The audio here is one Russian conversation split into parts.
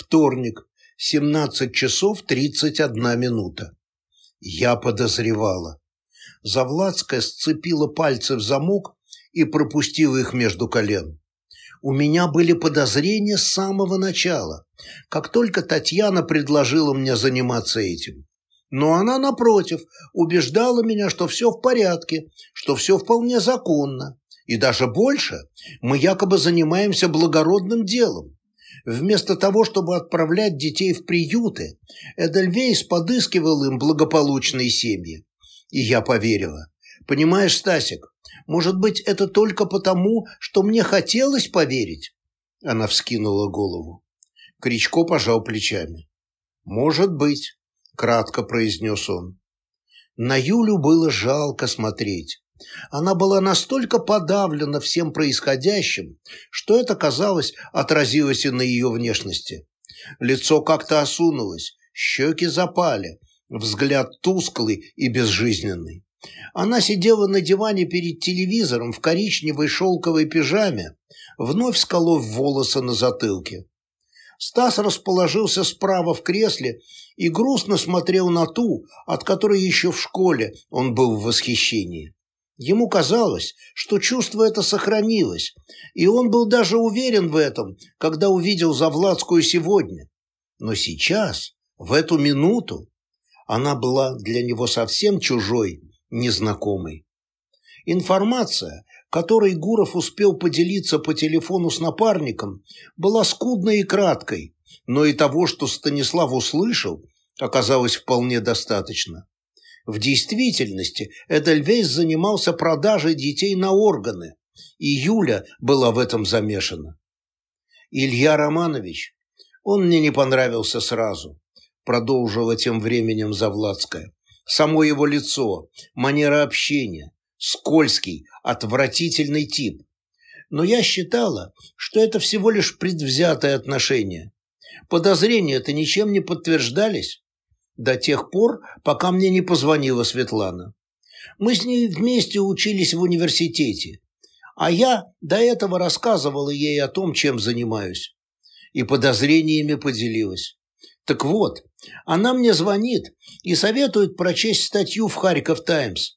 Вторник, 17 часов 31 минута. Я подозревала. Завладская сцепила пальцы в замок и пропустила их между колен. У меня были подозрения с самого начала, как только Татьяна предложила мне заниматься этим. Но она, напротив, убеждала меня, что все в порядке, что все вполне законно. И даже больше, мы якобы занимаемся благородным делом. Вместо того, чтобы отправлять детей в приюты, Эдельвейс подыскивал им благополучные семьи. И я поверила. Понимаешь, Стасик, может быть, это только потому, что мне хотелось поверить?» Она вскинула голову. Кричко пожал плечами. «Может быть», — кратко произнес он. На Юлю было жалко смотреть. Она была настолько подавлена всем происходящим, что это, казалось, отразилось и на ее внешности. Лицо как-то осунулось, щеки запали, взгляд тусклый и безжизненный. Она сидела на диване перед телевизором в коричневой шелковой пижаме, вновь сколов волосы на затылке. Стас расположился справа в кресле и грустно смотрел на ту, от которой еще в школе он был в восхищении. Ему казалось, что чувство это сохранилось, и он был даже уверен в этом, когда увидел Завладскую сегодня. Но сейчас, в эту минуту, она была для него совсем чужой, незнакомой. Информация, которой Гуров успел поделиться по телефону с напарником, была скудной и краткой, но и того, что Станислав услышал, оказалось вполне достаточно. В действительности Эдельвейс занимался продажей детей на органы, и Юля была в этом замешана. Илья Романович, он мне не понравился сразу, продолжила тем временем Завладская само его лицо, манера общения, скользкий, отвратительный тип. Но я считала, что это всего лишь предвзятое отношение. Подозрения-то ничем не подтверждались до тех пор, пока мне не позвонила Светлана. Мы с ней вместе учились в университете, а я до этого рассказывала ей о том, чем занимаюсь, и подозрениями поделилась. Так вот, она мне звонит и советует прочесть статью в «Харьков Таймс».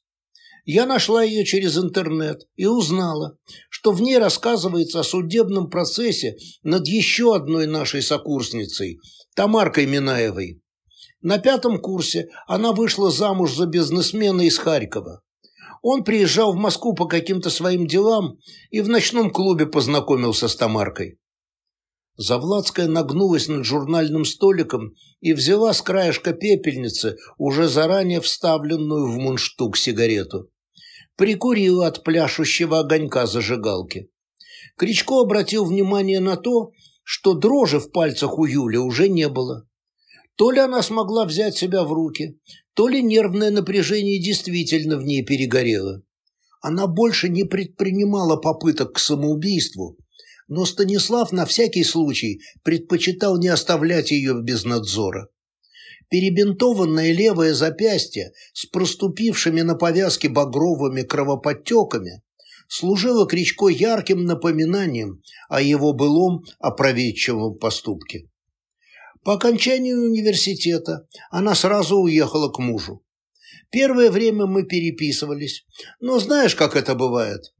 Я нашла ее через интернет и узнала, что в ней рассказывается о судебном процессе над еще одной нашей сокурсницей, Тамаркой Минаевой. На пятом курсе она вышла замуж за бизнесмена из Харькова. Он приезжал в Москву по каким-то своим делам и в ночном клубе познакомился с Тамаркой. Завладская нагнулась над журнальным столиком и взяла с краешка пепельницы уже заранее вставленную в мундштук сигарету. Прикурила от пляшущего огонька зажигалки. Кричко обратил внимание на то, что дрожи в пальцах у Юли уже не было. То ли она смогла взять себя в руки, то ли нервное напряжение действительно в ней перегорело. Она больше не предпринимала попыток к самоубийству, но Станислав на всякий случай предпочитал не оставлять ее без надзора. Перебинтованное левое запястье с проступившими на повязке багровыми кровоподтеками служило Кричко ярким напоминанием о его былом опроветчивом поступке. По окончанию университета она сразу уехала к мужу. Первое время мы переписывались, но знаешь, как это бывает?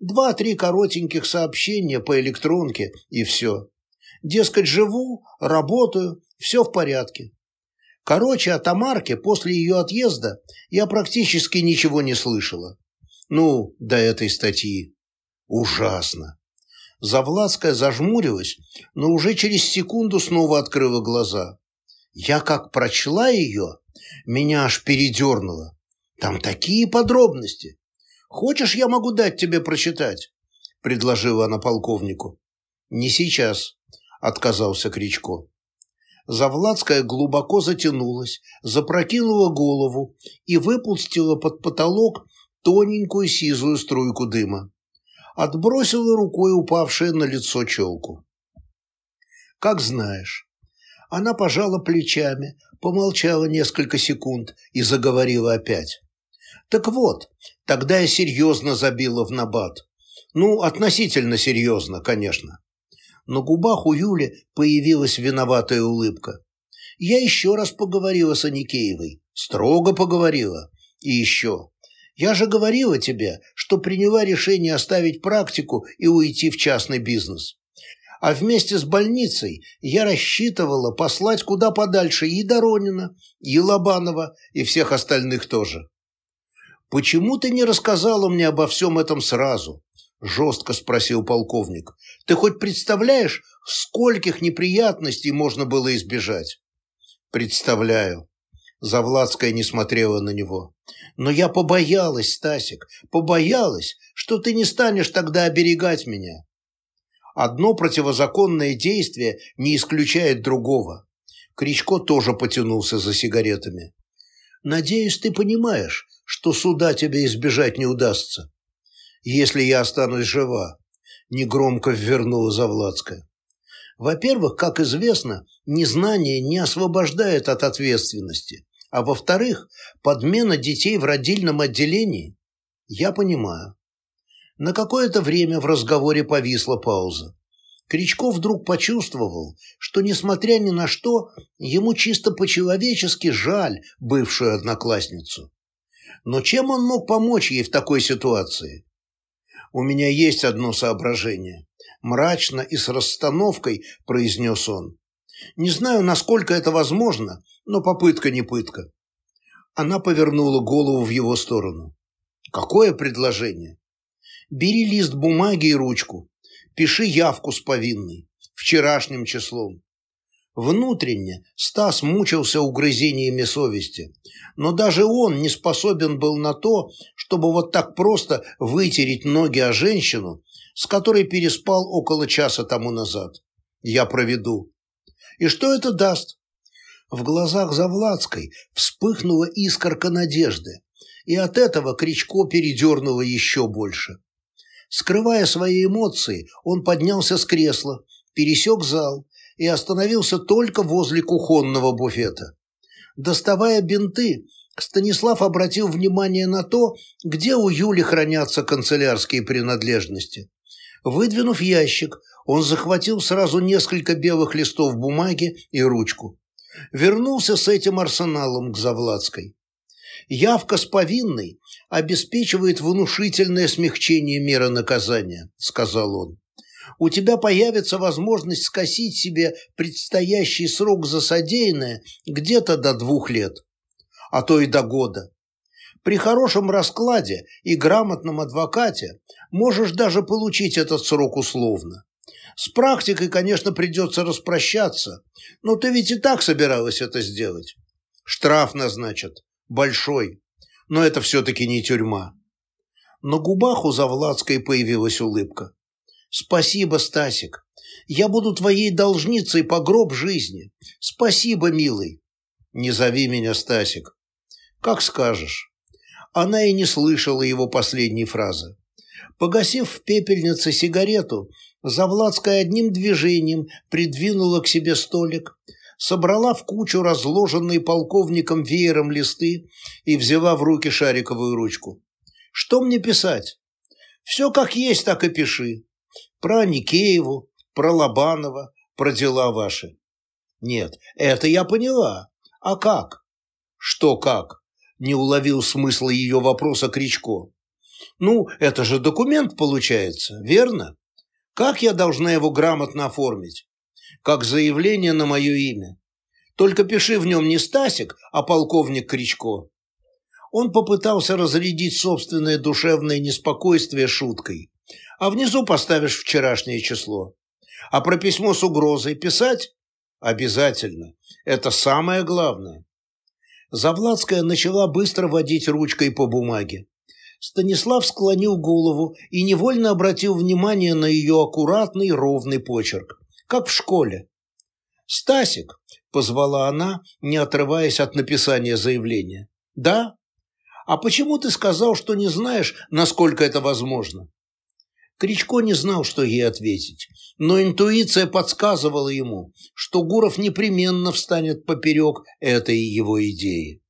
Два-три коротеньких сообщения по электронке и все. Дескать, живу, работаю, все в порядке. Короче, о Тамарке после ее отъезда я практически ничего не слышала. Ну, до этой статьи. Ужасно. Завладская зажмурилась, но уже через секунду снова открыла глаза. Я как прочла ее, меня аж передернуло. Там такие подробности. Хочешь, я могу дать тебе прочитать?» – предложила она полковнику. «Не сейчас», – отказался Кричко. Завладская глубоко затянулась, запрокинула голову и выпустила под потолок тоненькую сизую струйку дыма. Отбросила рукой упавшее на лицо челку. «Как знаешь». Она пожала плечами, помолчала несколько секунд и заговорила опять. Так вот, тогда я серьезно забила в набат. Ну, относительно серьезно, конечно. На губах у Юли появилась виноватая улыбка. Я еще раз поговорила с Аникеевой. Строго поговорила. И еще. Я же говорила тебе, что приняла решение оставить практику и уйти в частный бизнес. А вместе с больницей я рассчитывала послать куда подальше и Доронина, и Лобанова, и всех остальных тоже. «Почему ты не рассказала мне обо всем этом сразу?» – жестко спросил полковник. «Ты хоть представляешь, скольких неприятностей можно было избежать?» «Представляю». Завладская не смотрела на него. «Но я побоялась, Стасик, побоялась, что ты не станешь тогда оберегать меня. Одно противозаконное действие не исключает другого». Кричко тоже потянулся за сигаретами. «Надеюсь, ты понимаешь, что суда тебе избежать не удастся. Если я останусь жива», — негромко ввернула Завладская. Во-первых, как известно, незнание не освобождает от ответственности, а во-вторых, подмена детей в родильном отделении. Я понимаю. На какое-то время в разговоре повисла пауза. Кричко вдруг почувствовал, что, несмотря ни на что, ему чисто по-человечески жаль бывшую одноклассницу. Но чем он мог помочь ей в такой ситуации? «У меня есть одно соображение», – мрачно и с расстановкой произнес он. «Не знаю, насколько это возможно, но попытка не пытка». Она повернула голову в его сторону. «Какое предложение?» «Бери лист бумаги и ручку. Пиши явку с повинной. Вчерашним числом. Внутренне Стас мучился угрызениями совести, но даже он не способен был на то, чтобы вот так просто вытереть ноги о женщину, с которой переспал около часа тому назад. Я проведу. И что это даст? В глазах Завладской вспыхнула искорка надежды, и от этого Кричко передернуло еще больше. Скрывая свои эмоции, он поднялся с кресла, пересек зал и остановился только возле кухонного буфета. Доставая бинты, Станислав обратил внимание на то, где у Юли хранятся канцелярские принадлежности. Выдвинув ящик, он захватил сразу несколько белых листов бумаги и ручку. Вернулся с этим арсеналом к Завладской. Явка с повинной обеспечивает внушительное смягчение меры наказания, сказал он у тебя появится возможность скосить себе предстоящий срок за содеянное где-то до двух лет, а то и до года. При хорошем раскладе и грамотном адвокате можешь даже получить этот срок условно. С практикой, конечно, придется распрощаться, но ты ведь и так собиралась это сделать. Штраф назначат, большой, но это все-таки не тюрьма. На губах у Завладской появилась улыбка. Спасибо, Стасик. Я буду твоей должницей по гроб жизни. Спасибо, милый. Не зови меня Стасик. Как скажешь. Она и не слышала его последней фразы. Погасив в пепельнице сигарету, Завладская одним движением придвинула к себе столик, собрала в кучу разложенные полковником веером листы и взяла в руки шариковую ручку. «Что мне писать?» «Все как есть, так и пиши про Никееву, про Лобанова, про дела ваши. Нет, это я поняла. А как? Что как? Не уловил смысла ее вопроса Кричко. Ну, это же документ получается, верно? Как я должна его грамотно оформить? Как заявление на мое имя. Только пиши в нем не Стасик, а полковник Кричко. Он попытался разрядить собственное душевное неспокойствие шуткой а внизу поставишь вчерашнее число. А про письмо с угрозой писать? Обязательно. Это самое главное. Завладская начала быстро водить ручкой по бумаге. Станислав склонил голову и невольно обратил внимание на ее аккуратный ровный почерк, как в школе. «Стасик», — позвала она, не отрываясь от написания заявления. «Да? А почему ты сказал, что не знаешь, насколько это возможно?» Кричко не знал, что ей ответить, но интуиция подсказывала ему, что Гуров непременно встанет поперек этой его идеи.